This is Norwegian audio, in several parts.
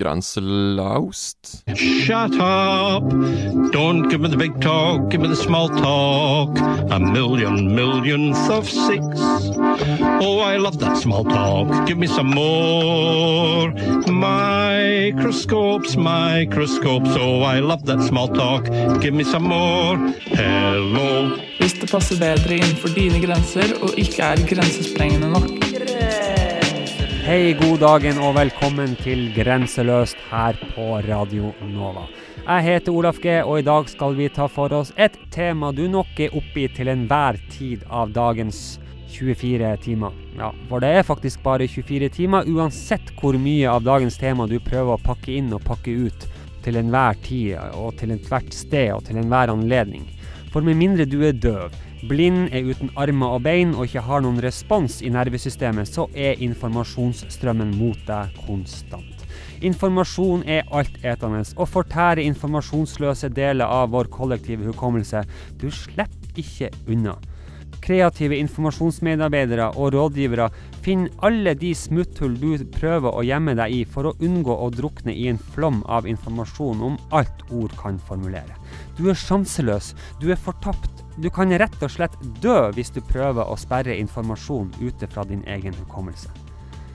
Grenselaust. Shut up. Don't give me the big talk, give me the small talk. A million millionth of six. Oh, I love that small talk. Give me some more. Microscopes, microscopes. Oh, I love that small talk. Give me some more. Hello. Hvis det passer bedre innenfor dine grenser og ikke er grensesprengende nok. Hei, god dagen og velkommen til Grenseløst her på Radio Nova. Jeg heter Olaf G, og i dag skal vi ta for oss et tema du nok er oppi til enhver tid av dagens 24 timer. Ja, for det er faktisk bare 24 timer, uansett hvor mye av dagens tema du prøver å pakke inn og pakke ut til enhver tid og til ethvert sted og til enhver anledning. For med mindre du er døv, blind, er uten armer og bein og ikke har noen respons i nervesystemet, så er informasjonsstrømmen mot deg konstant. Informasjon er altetende og fortærer informasjonsløse deler av vår kollektive hukommelse. Du slipper ikke unna. Kreative informasjonsmedarbeidere og rådgivere finner alle de smutthull du prøver å gjemme deg i for å unngå å drukne i en flom av informasjon om alt ord kan formulere. Du er sjanseløs, du er fortapt. Du kan rett og slett dø hvis du prøver å sperre informasjon ute fra din egen hukommelse.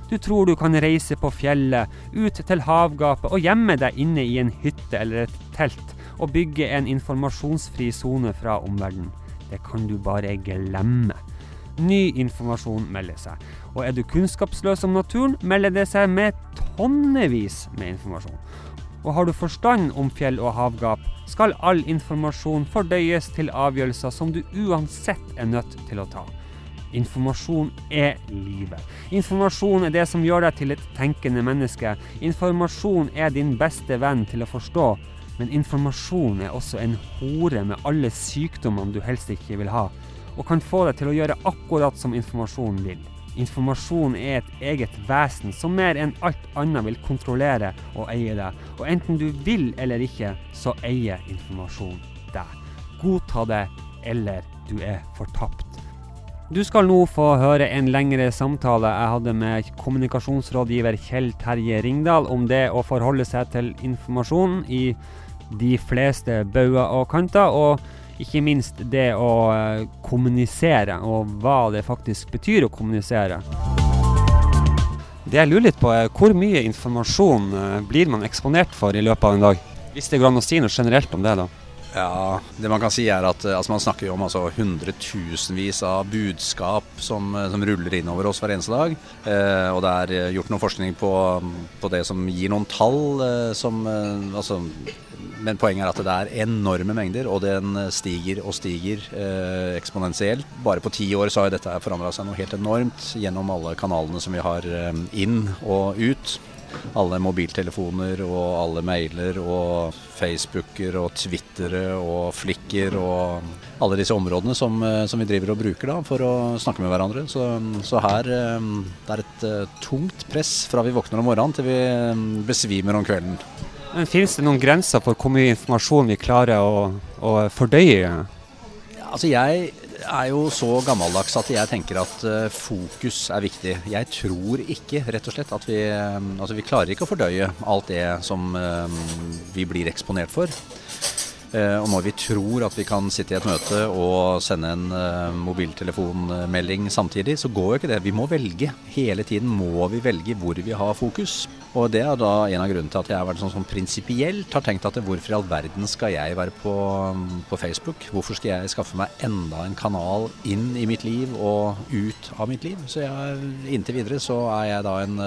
Du tror du kan reise på fjellet, ut til havgapet og gjemme deg inne i en hytte eller et telt og bygge en informasjonsfri sone fra omverdenen. Det kan du bare glemme. Ny informasjon melder seg. Og er du kunnskapsløs om naturen, melder det seg med tonnevis med informasjon. Og har du forstand om fjell og havgap, skal all informasjon fordøyes til avgjørelser som du uansett er nødt til å ta. Informasjon er livet. Informasjon er det som gjør deg til et tenkende menneske. Informasjon er din beste venn til å forstå. Men informasjon er også en hore med alle sykdommene du helst ikke vil ha, og kan få deg til å gjøre akkurat som informasjonen vil. Informasjon er et eget vesen som mer enn alt annet vil kontrollere og eie deg. Og enten du vil eller ikke, så eier informasjon deg. Godta det, eller du er fortapt. Du skal nå få høre en lengre samtale jeg hadde med kommunikasjonsrådgiver Kjell Terje Ringdal om det å forholde seg til informasjon i de fleste bauger og kanter, og ikke minst det å eh, kommunisere, og hva det faktisk betyr å kommunisere. Det jeg lurer litt på er hvor mye informasjon eh, blir man eksponert for i løpet av en dag? Hvis det går an å si noe generelt om det, da? Ja, det man kan si er at altså Man snakker jo om altså, hundretusenvis av budskap som, som, ruller innover oss hver eneste dag. Eh, og det er gjort noe forskning på, på det som gir noen tall. Eh, som, eh, altså, men poenget er at det er enorme mengder, og den stiger og stiger eh, eksponentielt. Bare på ti år så har dette forandra seg noe helt enormt gjennom alle kanalene som vi har inn og ut alle mobiltelefoner og alle mailer og Facebooker og Twittere og Flikker og alle disse områdene som, som, vi driver og bruker da for å snakke med hverandre. Så, så her det er et tungt press fra vi våkner om morgenen til vi besvimer om kvelden. Men Finnes det noen grenser for hvor mye informasjon vi klarer å, å fordøye? Ja, altså jeg er jo så gammeldags at jeg tenker at uh, fokus er viktig. Jeg tror ikke, rett og slett, at vi um, Altså, vi klarer ikke å fordøye alt det som um, vi blir eksponert for. Og når vi tror at vi kan sitte i et møte og sende en mobiltelefonmelding samtidig, så går jo ikke det. Vi må velge. Hele tiden må vi velge hvor vi har fokus. Og det er da en av grunnene til at jeg har vært sånn, sånn prinsipielt har tenkt at hvorfor i all verden skal jeg være på, på, Facebook? Hvorfor skal jeg skaffe meg enda en kanal inn i mitt liv og ut av mitt liv? Så jeg, inntil videre så er jeg da en,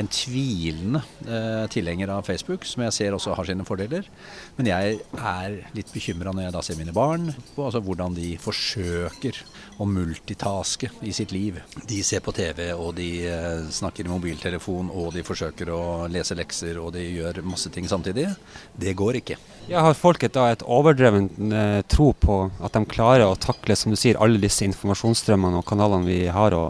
en tvilende eh, tilhenger av Facebook, som jeg ser også har sine fordeler. Men jeg er litt bekymra når jeg da ser mine barn, på altså hvordan de forsøker å multitaske i sitt liv. De ser på TV, og de eh, snakker i mobiltelefon, og de forsøker å å leser lekser og de gjør masse ting samtidig. Det går ikke. Ja, har folket da et overdreven eh, tro på at de klarer å takle som du sier, alle disse informasjonsstrømmene og kanalene vi har å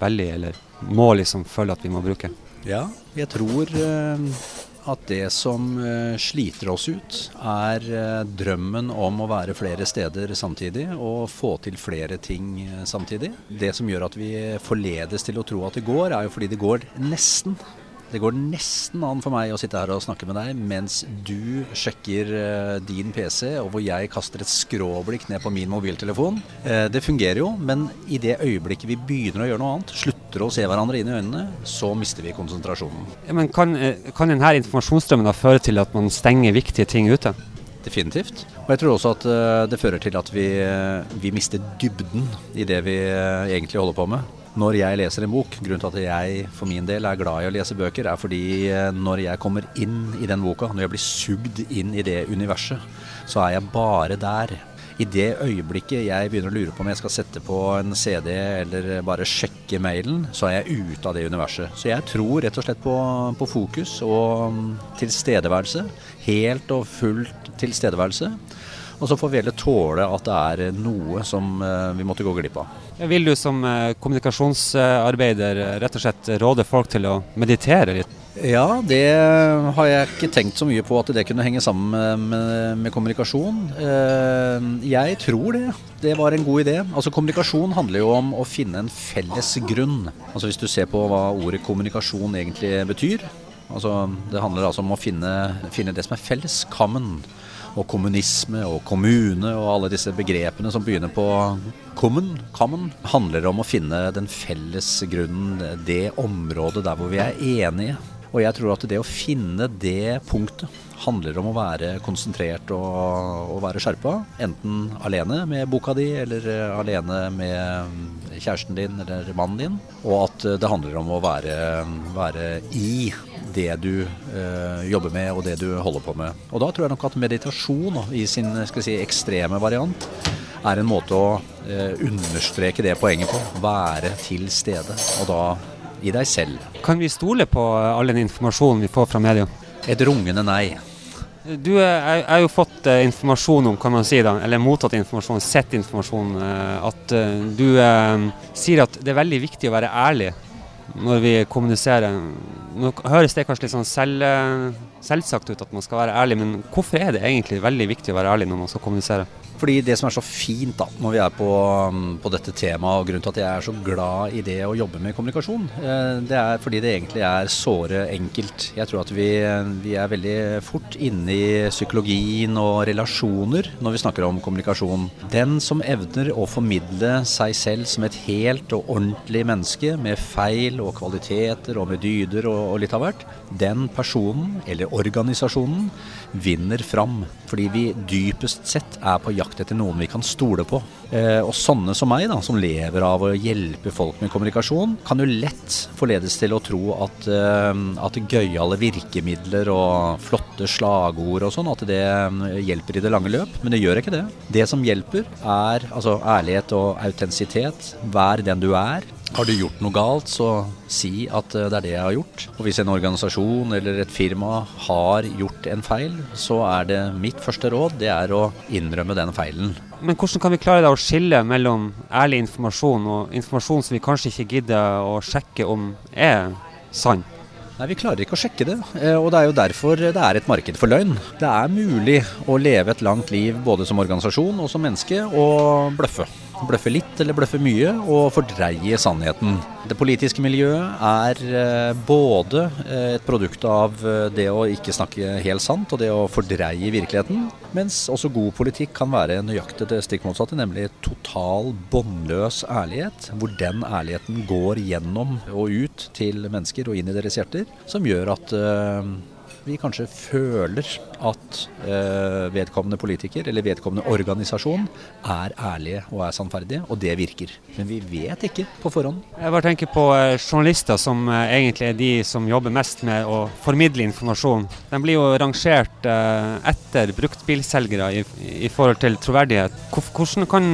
velge, eller må liksom føle at vi må bruke? Ja, jeg tror eh, at det som eh, sliter oss ut, er eh, drømmen om å være flere steder samtidig og få til flere ting eh, samtidig. Det som gjør at vi forledes til å tro at det går, er jo fordi det går nesten. Det går nesten an for meg å sitte her og snakke med deg mens du sjekker uh, din PC, og hvor jeg kaster et skråblikk ned på min mobiltelefon. Uh, det fungerer jo, men i det øyeblikket vi begynner å gjøre noe annet, slutter å se hverandre inn i øynene, så mister vi konsentrasjonen. Ja, men kan, eh, kan denne informasjonsstrømmen da føre til at man stenger viktige ting ute? Definitivt. Og jeg tror også at det fører til at vi, vi mister dybden i det vi egentlig holder på med når jeg leser en bok. Grunnen til at jeg for min del er glad i å lese bøker, er fordi eh, når jeg kommer inn i den boka, når jeg blir sugd inn i det universet, så er jeg bare der. I det øyeblikket jeg begynner å lure på om jeg skal sette på en CD eller bare sjekke mailen, så er jeg ute av det universet. Så jeg tror rett og slett på, på fokus og mm, tilstedeværelse. Helt og fullt tilstedeværelse. Og så får vi heller tåle at det er noe som eh, vi måtte gå glipp av. Vil du som eh, kommunikasjonsarbeider eh, rett og slett råde folk til å meditere litt? Ja, det har jeg ikke tenkt så mye på at det kunne henge sammen med, med, med, kommunikasjon. Jeg tror det. Det var en god idé. Altså Kommunikasjon handler jo om å finne en felles grunn. Altså Hvis du ser på hva ordet kommunikasjon egentlig betyr. Altså Det handler altså om å finne, finne det som er felles. Common og kommunisme og kommune og alle disse begrepene som begynner på common, common, handler om å finne den felles grunnen, det området der hvor vi er enige. Og jeg tror at det å finne det punktet handler om å være konsentrert og, og være skjerpa. Enten alene med boka di, eller alene med kjæresten din eller mannen din. Og at det handler om å være, være i det du eh, jobber med og det du holder på med. Og da tror jeg nok at meditasjon i sin si, ekstreme variant er en måte å eh, understreke det poenget på. Være til stede. Og da i deg selv. Kan vi stole på all den informasjonen vi får fra media? Et rungende nei. Du har jo fått eh, informasjon om, kan man si da, eller mottatt informasjon, sett informasjon, eh, at uh, du sier at det er veldig viktig å være ærlig når vi kommuniserer. Nå høres det kanskje litt sånn selv, selvsagt ut at man skal være ærlig, men hvorfor er det egentlig veldig viktig å være ærlig når man skal kommunisere? Fordi det som er så fint da, når vi er på, um, på, dette temaet, og grunnen til at jeg er så glad i det å jobbe med kommunikasjon, eh, det er fordi det egentlig er såre enkelt. Jeg tror at vi, vi er veldig fort inne i psykologien og relasjoner når vi snakker om kommunikasjon. Den som evner å formidle seg selv som et helt og ordentlig menneske med feil og kvaliteter og med dyder og, og litt av hvert, den personen eller organisasjonen vinner fram. Fordi vi dypest sett er på jakt etter noen vi kan stole på. Eh, og sånne som meg, da, som lever av å hjelpe folk med kommunikasjon, kan jo lett forledes til å tro at, eh, at gøyale virkemidler og flotte slagord og sånn, at det eh, hjelper i det lange løp. Men det gjør ikke det. Det som hjelper, er altså ærlighet og autentisitet. Vær den du er. Har du gjort noe galt, så si at eh, det er det jeg har gjort. Og hvis en organisasjon eller et firma har gjort en feil, så er det mitt første råd det er å innrømme den feilen. Men hvordan kan vi klare å skille mellom ærlig informasjon og informasjon som vi kanskje ikke gidder å sjekke om er sann? Nei, Vi klarer ikke å sjekke det, eh, og det er jo derfor det er et marked for løgn. Det er mulig å leve et langt liv både som organisasjon og som menneske og bløffe. Bløffe litt eller bløffe mye, og fordreie sannheten. Det politiske miljøet er eh, både eh, et produkt av eh, det å ikke snakke helt sant og det å fordreie virkeligheten, mens også god politikk kan være nøyaktig det stikk motsatte, nemlig total båndløs ærlighet, hvor den ærligheten går gjennom og ut til mennesker og inn i deres hjerter, som gjør at vi kanskje føler at eh, vedkommende politiker eller vedkommende organisasjon er ærlige og er sannferdige, og det virker. Men vi vet ikke på forhånd. Jeg bare tenker på eh, journalister, som eh, egentlig er de som jobber mest med å formidle informasjon. De blir jo rangert etter bruktbilselgere i, i forhold til troverdighet. Hvordan kan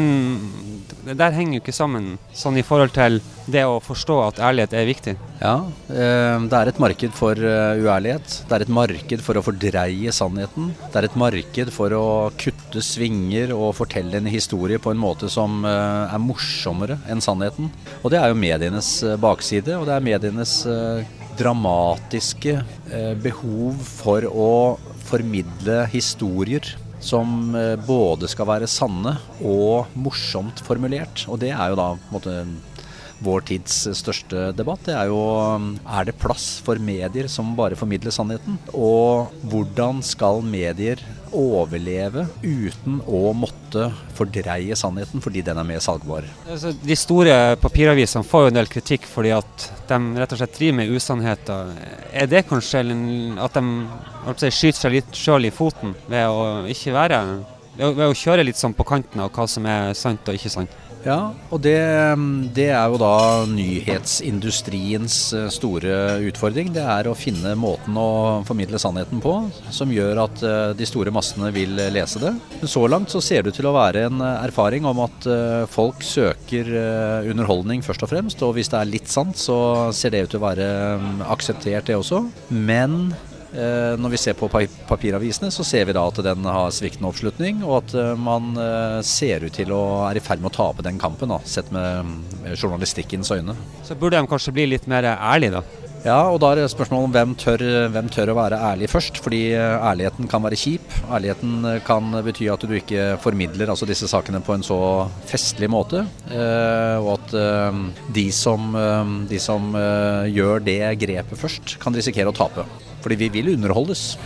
Det der henger jo ikke sammen, sånn i forhold til det å forstå at ærlighet er viktig. Ja, eh, det er et marked for eh, uærlighet. Det er et marked for å fordreie sannheten. Det er et marked for å kutte svinger og fortelle en historie på en måte som eh, er morsommere enn sannheten. Og det er jo medienes bakside, og det er medienes dramatiske eh, behov for å formidle historier som både skal være sanne og morsomt formulert. Og det er jo da på en måte vår tids største debatt. Det er jo er det plass for medier som bare formidler sannheten? Og hvordan skal medier overleve uten å måtte fordreie sannheten fordi den er mer salgbar? Altså, de store papiravisene får jo en del kritikk fordi at de rett og slett driver med usannheter. Er det kanskje at de skyter seg litt sjøl i foten ved å ikke være ved å kjøre litt sånn på kanten av hva som er sant og ikke sant? Ja, og det, det er jo da nyhetsindustriens eh, store utfordring. Det er å finne måten å formidle sannheten på som gjør at eh, de store massene vil lese det. Så langt så ser det ut til å være en eh, erfaring om at eh, folk søker eh, underholdning først og fremst. Og hvis det er litt sant, så ser det ut til å være mm, akseptert det også. Men Eh, Når vi ser på papiravisene, så ser vi da at den har sviktende oppslutning, og at eh, man eh, ser ut til å er i ferd med å tape den kampen, da, sett med journalistikkens øyne. Så burde de kanskje bli litt mer ærlige, da. Ja, og da er det spørsmålet om hvem tør, hvem tør å være ærlig først. Fordi eh, ærligheten kan være kjip. Ærligheten eh, kan bety at du ikke formidler altså disse sakene på en så festlig måte. Eh, og at eh, de som, eh, de som eh, gjør det grepet først, kan risikere å tape. Fordi vi vil underholdes.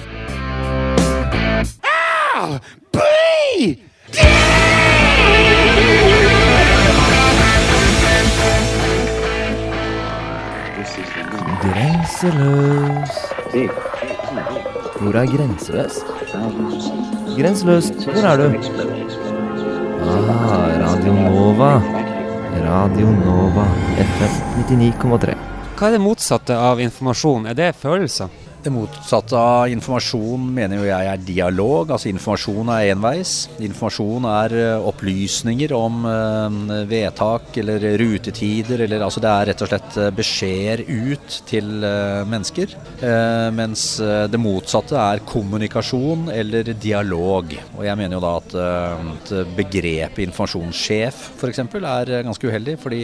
Grenseløs. Hvor er grenseløs? Grenseløs, hvor er du? Ah, Radio Nova. Radio Nova. FM 99,3. Hva er det motsatte av informasjon? Er det følelser? Det motsatte av informasjon mener jo jeg er dialog. Altså informasjon er enveis. Informasjon er eh, opplysninger om eh, vedtak eller rutetider. Eller, altså det er rett og slett eh, beskjeder ut til mennesker. Mens det motsatte er kommunikasjon eller dialog. Og jeg mener jo da at, at begrepet informasjonssjef f.eks. er ganske uheldig. Fordi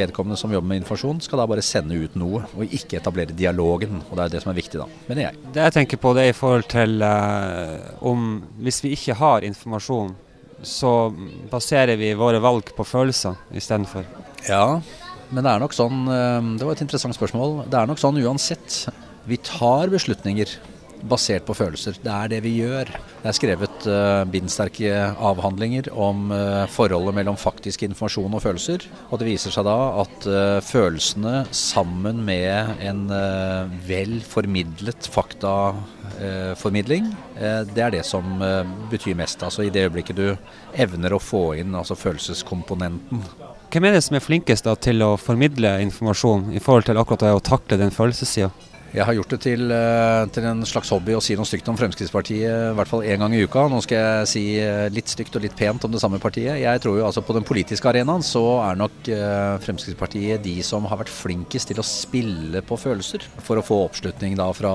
vedkommende som jobber med informasjon skal da bare sende ut noe, og ikke etablere dialogen. Og det er det som er viktig da mener jeg. Det jeg tenker på, det er i forhold til eh, om Hvis vi ikke har informasjon, så baserer vi våre valg på følelser istedenfor. Ja, men det er nok sånn eh, Det var et interessant spørsmål. Det er nok sånn uansett. Vi tar beslutninger basert på følelser. Det er det vi gjør. Det er skrevet uh, bindsterke avhandlinger om uh, forholdet mellom faktisk informasjon og følelser. Og det viser seg da at uh, følelsene sammen med en vel formidlet faktaformidling, det er det som betyr mest. Altså i det øyeblikket du evner å få inn altså følelseskomponenten Hvem er det som er flinkest da, til å formidle informasjon i forhold til akkurat det å takle den følelsessida? Jeg har gjort det til, eh, til en slags hobby å si noe stygt om Fremskrittspartiet i hvert fall én gang i uka. Nå skal jeg si eh, litt stygt og litt pent om det samme partiet. Jeg tror jo altså på den politiske arenaen så er nok eh, Fremskrittspartiet de som har vært flinkest til å spille på følelser. For å få oppslutning da fra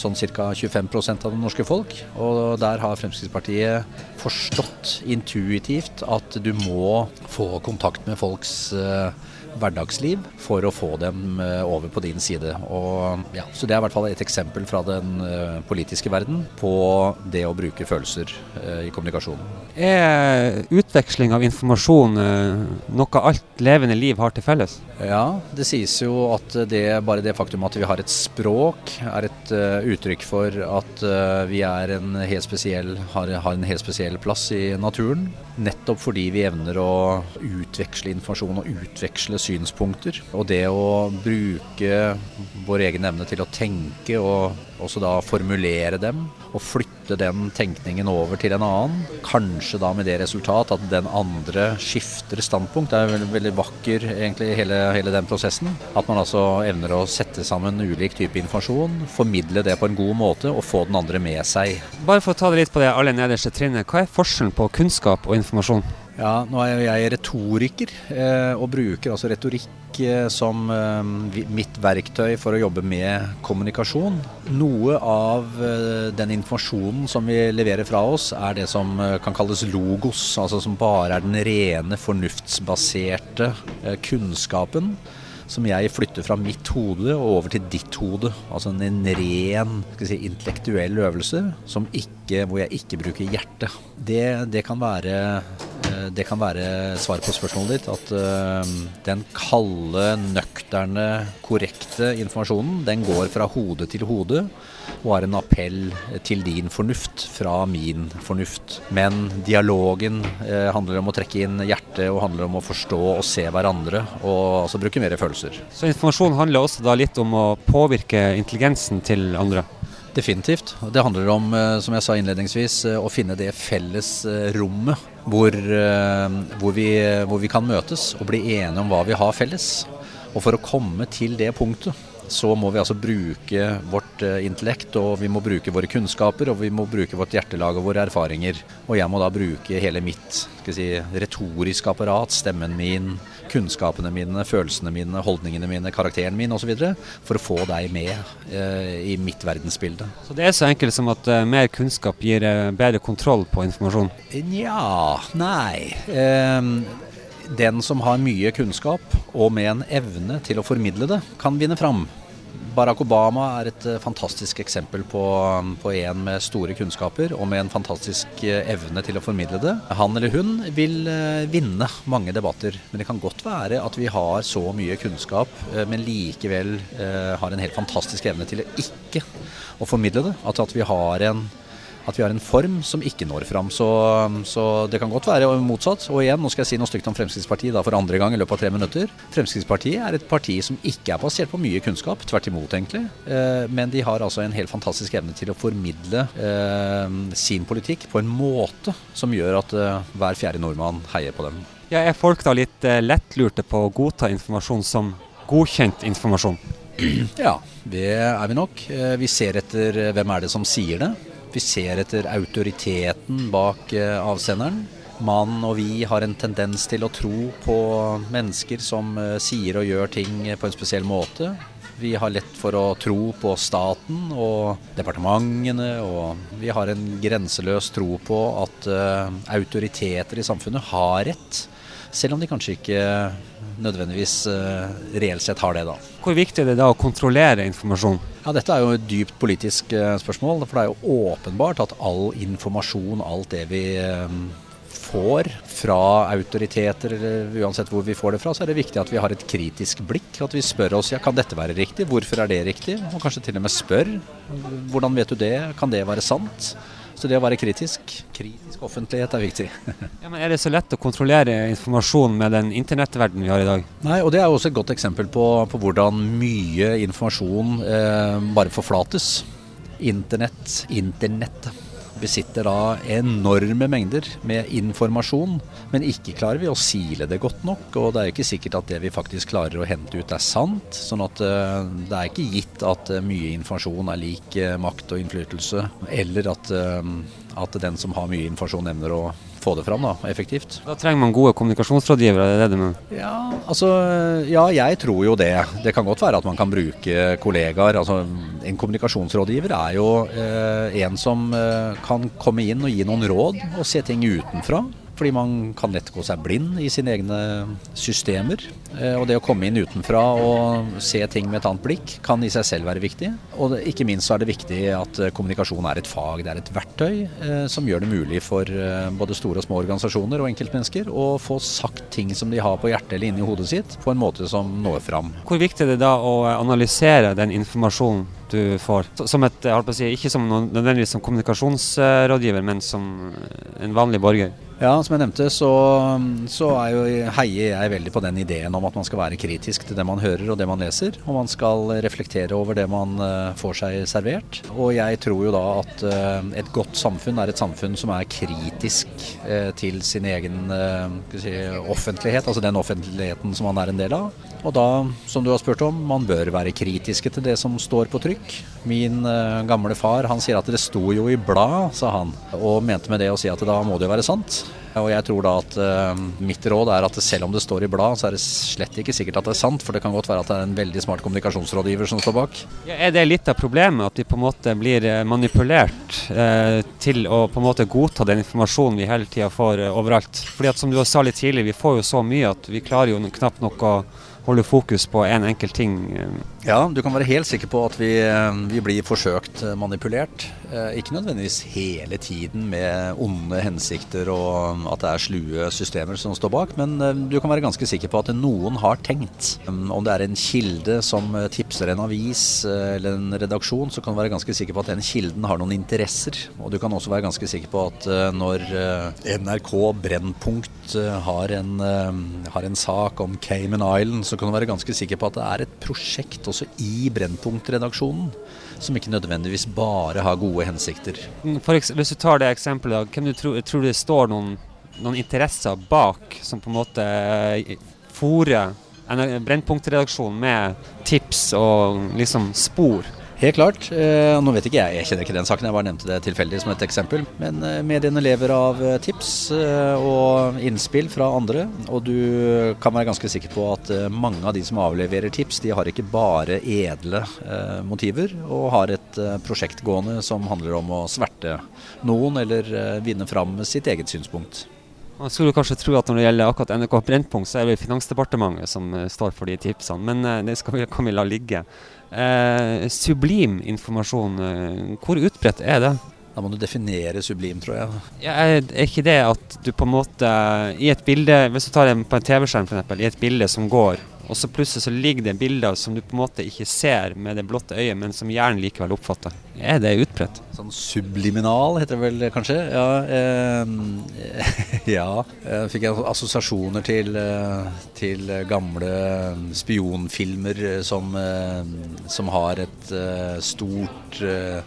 sånn ca. 25% av det norske folk. Og der har Fremskrittspartiet forstått intuitivt at du må få kontakt med folks eh, hverdagsliv for å få dem eh, over på din side. Og ja, Så det er i hvert fall et eksempel fra den eh, politiske verden på det å bruke følelser eh, i kommunikasjonen. Er utveksling av informasjon noe alt levende liv har til felles? Ja, det sies jo at det, bare det faktum at vi har et språk, er et uttrykk for at vi en spesiell, har, har, en helt spesiell plass i naturen. Nettopp fordi vi evner å utveksle informasjon og utveksle synspunkter. Og det å bruke vår egen evne til å tenke og også da formulere dem og flytte den tenkningen over til en annen. Kanskje da med det resultat at den andre skifter standpunkt. Det er veldig, veldig vakker egentlig hele, hele, den prosessen. At man altså evner å sette sammen ulik type informasjon, formidle det på en god måte og få den andre med seg. Bare for å ta det litt på det aller nederste trinnet. Hva er forskjellen på kunnskap og informasjon? Ja, nå er jeg retoriker, eh, og bruker altså retorikk eh, som eh, mitt verktøy for å jobbe med kommunikasjon. Noe av den informasjonen som vi leverer fra oss, er det som kan kalles logos. Altså som bare er den rene, fornuftsbaserte kunnskapen som jeg flytter fra mitt hode og over til ditt hode. Altså en ren si, intellektuell øvelse ikke, hvor jeg ikke bruker hjertet. Det, det, kan være, eh, det kan være svar på spørsmålet ditt. At uh, den kalde, nøkterne, korrekte informasjonen, den går fra hode til hode er en appell til din fornuft fra min fornuft. Men dialogen eh, handler om å trekke inn hjertet og handler om å forstå og se hverandre, og altså bruke mer følelser. Så informasjon handler også da litt om å påvirke intelligensen til andre? Definitivt. Det handler om, eh, som jeg sa innledningsvis, eh, å finne det felles eh, rommet hvor, hvor, vi, hvor vi kan møtes og bli enige om hva vi har felles. Og for å komme til det punktet, så må vi altså bruke vårt eh, intellekt, og vi må bruke våre kunnskaper, og vi må bruke vårt hjertelag og våre erfaringer. Og jeg må da bruke hele mitt si, retoriske apparat, stemmen min, kunnskapene mine, følelsene mine, holdningene mine, karakteren min osv. for å få deg med eh, i mitt verdensbilde. Så det er så enkelt som at eh, mer kunnskap gir eh, bedre kontroll på informasjon? Nja, nei. Den som har mye kunnskap og med en evne til å formidle det, kan vinne fram. Barack Obama er et eh, fantastisk eksempel på, på, en med store kunnskaper og med en fantastisk eh, evne til å formidle det. Han eller hun vil eh, vinne mange debatter, men det kan godt være at vi har så mye kunnskap, men likevel har en helt fantastisk evne til å ikke å formidle det. At, at vi har en at vi har en form som ikke når fram. Så, så, det kan godt være motsatt. Og igjen, nå skal jeg si noe stygt om Fremskrittspartiet da, for andre gang i løpet av tre minutter. Fremskrittspartiet er et parti som ikke er basert på mye kunnskap, tvert imot egentlig. Eh, men de har altså en helt fantastisk evne til å formidle eh, sin politikk på en måte som gjør at eh, hver fjerde nordmann heier på dem. Ja, er folk da litt lettlurte på å godta informasjon som godkjent informasjon? Ja, det er vi nok. Vi ser etter hvem er det som sier det. Vi ser etter autoriteten bak eh, avsenderen. Man og vi har en tendens til å tro på mennesker som eh, sier og gjør ting på en spesiell måte. Vi har lett for å tro på staten og departementene, og vi har en grenseløs tro på at autoriteter i samfunnet har rett, selv om de kanskje ikke nødvendigvis uh, reelt sett har det, da. Hvor viktig er det da å kontrollere informasjon? Ja, Dette er jo et dypt politisk uh, spørsmål. For det er jo åpenbart at all informasjon, alt det vi får fra autoriteter, eller uansett hvor vi får det fra, så er det viktig at vi har et kritisk blikk. At vi spør oss ja, kan dette være riktig, hvorfor er det riktig? Og kanskje til og med spør hvordan vet du det, kan det være sant? Så det å være kritisk, kritisk offentlighet er viktig. ja, men Er det så lett å kontrollere informasjon med den internettverdenen vi har i dag? Nei, og det er også et godt eksempel på, på hvordan mye informasjon eh, bare forflates. Internett, internett besitter da enorme mengder med informasjon, men ikke klarer vi å sile det godt nok. Og det er ikke sikkert at det vi faktisk klarer å hente ut er sant. sånn at uh, det er ikke gitt at uh, mye informasjon er lik uh, makt og innflytelse, eller at, at den som har mye informasjon, evner å få det fram da, effektivt. Da trenger man gode kommunikasjonsrådgivere? er det det med? Ja, altså, ja, jeg tror jo det. Det kan godt være at man kan bruke kollegaer. altså En kommunikasjonsrådgiver er jo eh, en som eh, kan komme inn og gi noen råd og se ting utenfra Fordi man kan lett gå seg blind i sine egne systemer. Eh, Og det å komme inn utenfra og se ting med et annet blikk kan i seg selv være viktig. Og ikke minst så er det viktig at eh, kommunikasjon er et fag, det er et verktøy eh, som gjør det mulig for både store og små organisasjoner og enkeltmennesker å få sagt ting som de har på hjertet eller inni hodet sitt, på en måte som når fram. Hvor viktig er det da å analysere den informasjonen du får? Som et, jeg på å si, ikke som noen, nødvendigvis som kommunikasjonsrådgiver, men som en vanlig borger. Ja, som jeg nevnte, så, så jo, heier jeg veldig på den ideen om at man skal være kritisk til det man hører og det man leser. Og man skal reflektere over det man eh, får seg servert. Og jeg tror jo da at eh, et godt samfunn er et samfunn som er kritisk eh, til sin egen eh, si, offentlighet, altså den offentligheten som man er en del av. Og da, som du har spurt om, man bør være kritiske til det som står på trykk. Min uh, gamle far han sier at det sto jo i blad, sa han. Og mente med det å si at da må det jo være sant. Og jeg tror da at uh, mitt råd er at selv om det står i blad, så er det slett ikke sikkert at det er sant. For det kan godt være at det er en veldig smart kommunikasjonsrådgiver som står bak. Ja, er det litt av problemet, at vi på en måte blir eh, manipulert uh, til å på en måte godta den informasjonen vi hele tida får overalt? Fordi at som du sa litt tidlig, vi får jo så mye at vi klarer jo knapt nok å holde fokus på én en enkelt ting. Ja, du kan være helt sikker på at vi, eh, vi blir forsøkt eh, manipulert. Eh, Ikke nødvendigvis hele tiden med onde hensikter og at det er slue systemer som står bak, men du kan være ganske sikker på at noen har tenkt. Um, Om det er en kilde som tipser en avis eller en redaksjon, så kan du være ganske sikker på at den kilden har noen interesser. Og du kan også være ganske sikker på at når NRK Brennpunkt har en, har en sak om Cayman Island, så kan du være ganske sikker på at det er et prosjekt også i Brennpunkt-redaksjonen som ikke nødvendigvis bare har gode hensikter. Mm, For eks hvis du tar det eksempelet, hvem du tror, tror det står noen, noen interesser bak som på en måte fòrer Brennpunkt-redaksjonen Brennpunktredaksjonen med tips og liksom spor? Helt klart. Eh, nå vet ikke jeg, jeg kjenner ikke den saken, jeg bare nevnte det tilfeldig som et eksempel. Men eh, mediene lever av eh, tips og innspill fra andre. Og du kan være ganske sikker på at mange av de som avleverer tips, de har ikke bare edle motiver, og har et prosjekt gående som handler om å sverte noen eller vinne fram sitt eget synspunkt. Man skulle kanskje tro at når det gjelder akkurat NRK Brennpunkt, så er det Finansdepartementet som står for de tipsene, men det skal vi, kan vi la ligge. Eh, sublim informasjon, eh, hvor utbredt er det? Da må du definere sublim, tror jeg. Ja, er, ikke det at du på en måte I et bilde, hvis du tar det på en TV-skjerm f.eks., i et bilde som går, og så plutselig så ligger det bilder som du på en måte ikke ser med det blotte øyet, men som hjernen likevel oppfatter. Er det utbredt? Sånn subliminal heter det vel kanskje? Ja. Eh, ja. Fikk jeg assosiasjoner til, eh, til gamle spionfilmer eh, som, eh, som har et stort eh,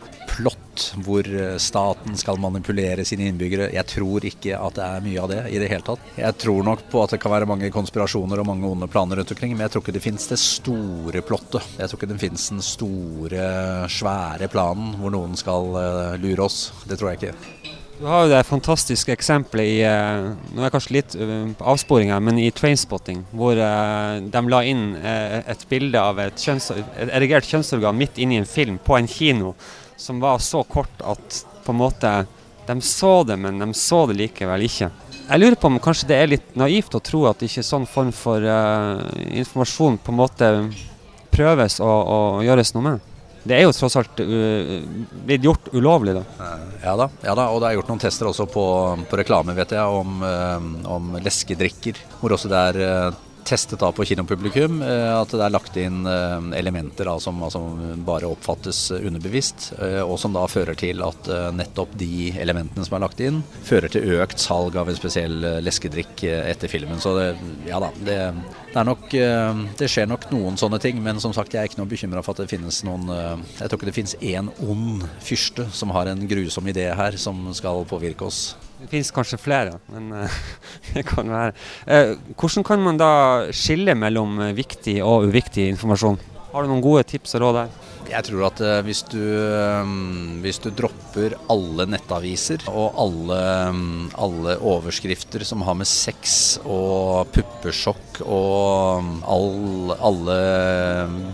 hvor eh, staten skal manipulere sine innbyggere. Jeg tror ikke at det er mye av det i det hele tatt. Jeg tror nok på at det kan være mange konspirasjoner og mange onde planer rundt omkring, men jeg tror ikke det finnes det store plottet. Jeg tror ikke det finnes den store, svære planen hvor noen skal eh, lure oss. Det tror jeg ikke. Du har jo det fantastiske eksempelet i eh, Nå er jeg kanskje litt på avsporing her, men i Trainspotting, hvor de la inn et bilde av et, kjønns, et erigert kjønnsorgan midt inne i en film på en kino, som var så kort at på en måte De så det, men de så det likevel ikke. Jeg lurer på om kanskje det er litt naivt å tro at ikke sånn form for uh, informasjon på en måte prøves å, og, gjøres noe med. Det er jo tross alt uh, blitt gjort ulovlig, da. Ja da, ja da, og det er gjort noen tester også på, på reklame, vet jeg, om, um, om leskedrikker. Hvor også det er eh, testet da på kinopublikum eh, at det er lagt inn eh, elementer da, som altså, bare oppfattes underbevisst, eh, og som da fører til at nettopp de elementene som er lagt inn, fører til økt salg av en spesiell leskedrikk etter filmen. Så det, ja da, det, det nok Det skjer nok noen sånne ting, men som sagt, jeg er ikke noe bekymra for at det finnes noen Jeg tror ikke det finnes én ond fyrste som har en grusom idé her som skal påvirke oss. Det finnes kanskje flere, men uh, det kan være. Uh, hvordan kan man da skille mellom eh, viktig og uviktig informasjon? Har du noen gode tips og råd der? Jeg tror at eh, hvis du, eh, hvis du dropper alle nettaviser og alle, mm, alle overskrifter som har med sex og puppesjokk og all, alle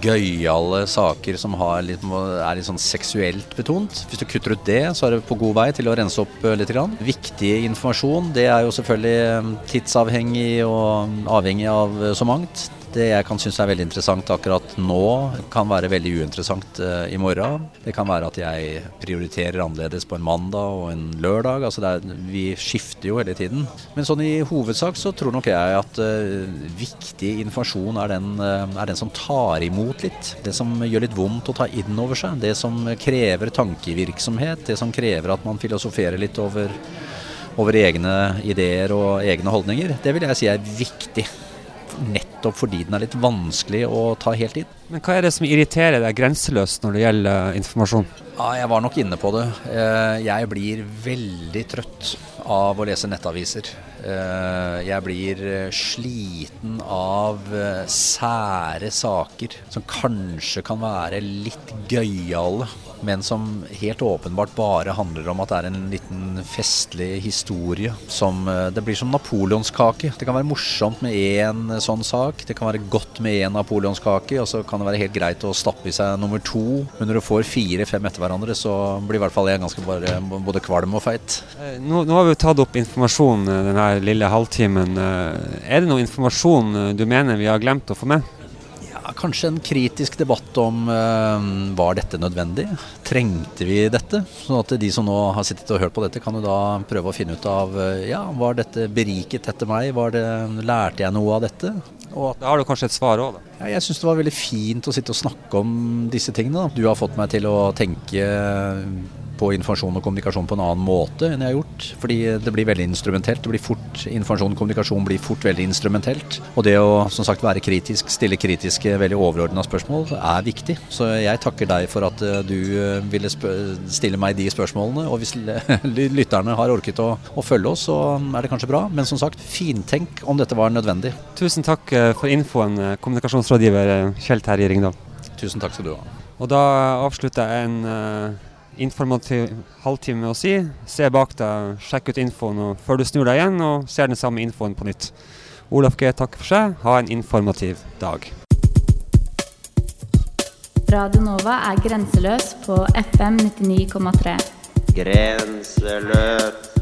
gøyale saker som litt, er litt sånn seksuelt betont Hvis du kutter ut det, så er du på god vei til å rense opp litt. Grann. Viktig informasjon, det er jo selvfølgelig tidsavhengig og avhengig av så mangt. Det jeg kan synes er veldig interessant akkurat nå, kan være veldig uinteressant uh, i morgen. Det kan være at jeg prioriterer annerledes på en mandag og en lørdag. Altså er, vi skifter jo hele tiden. Men sånn i hovedsak så tror nok jeg at uh, viktig informasjon er den, uh, er den, som tar imot litt. Det som gjør litt vondt å ta inn over seg. Det som krever tankevirksomhet. Det som krever at man filosoferer litt over, over egne ideer og egne holdninger. Det vil jeg si er viktig nettopp fordi den er litt vanskelig å ta helt inn. Men hva er det som irriterer deg grenseløst når det gjelder eh, informasjon? Ja, jeg var nok inne på det. Eh, jeg blir veldig trøtt av å lese nettaviser. Eh, jeg blir sliten av sære saker som kanskje kan være litt gøyale men som helt åpenbart bare handler om at det er en liten festlig historie. Som, det blir som napoleonskake. Det kan være morsomt med én sånn sak. Det kan være godt med én napoleonskake, og så kan det være helt greit å stappe i seg nummer to. Men når du får fire-fem etter hverandre, så blir i hvert fall jeg ganske bare, både kvalm og feit. Eh, nå, nå har vi jo tatt opp informasjon eh, denne lille halvtimen. Er det noe informasjon du mener vi har glemt å få med? Kanskje en kritisk debatt om uh, var dette nødvendig? Trengte vi dette? Sånn at de som nå har sittet og hørt på dette, kan jo da prøve å finne ut av uh, ja, var dette beriket etter meg? Var det, lærte jeg noe av dette? Og da har du kanskje et svar òg, da? Ja, jeg syns det var veldig fint å sitte og snakke om disse tingene. Da. Du har fått meg til å tenke på informasjon og kommunikasjon på en annen måte enn jeg har gjort. Fordi det blir veldig instrumentelt. Det blir fort, Informasjon og kommunikasjon blir fort veldig instrumentelt. Og det å som sagt være kritisk, stille kritiske, veldig overordna spørsmål, er viktig. Så jeg takker deg for at eh, du eh, ville stille meg de spørsmålene. Og hvis lytterne har orket å, å følge oss, så er det kanskje bra. Men som sagt, fintenk om dette var nødvendig. Tusen takk eh, for infoen, kommunikasjonsrådgiver Kjell Terje Ringdal. Tusen takk skal du ha. Og da avslutter jeg en informativ halvtime å si. Se bak deg, sjekk ut infoen før du snur deg igjen og ser den samme infoen på nytt. Olaf G takker for seg. Ha en informativ dag. Radio Nova er grenseløs på FM 99,3. Grenseløs.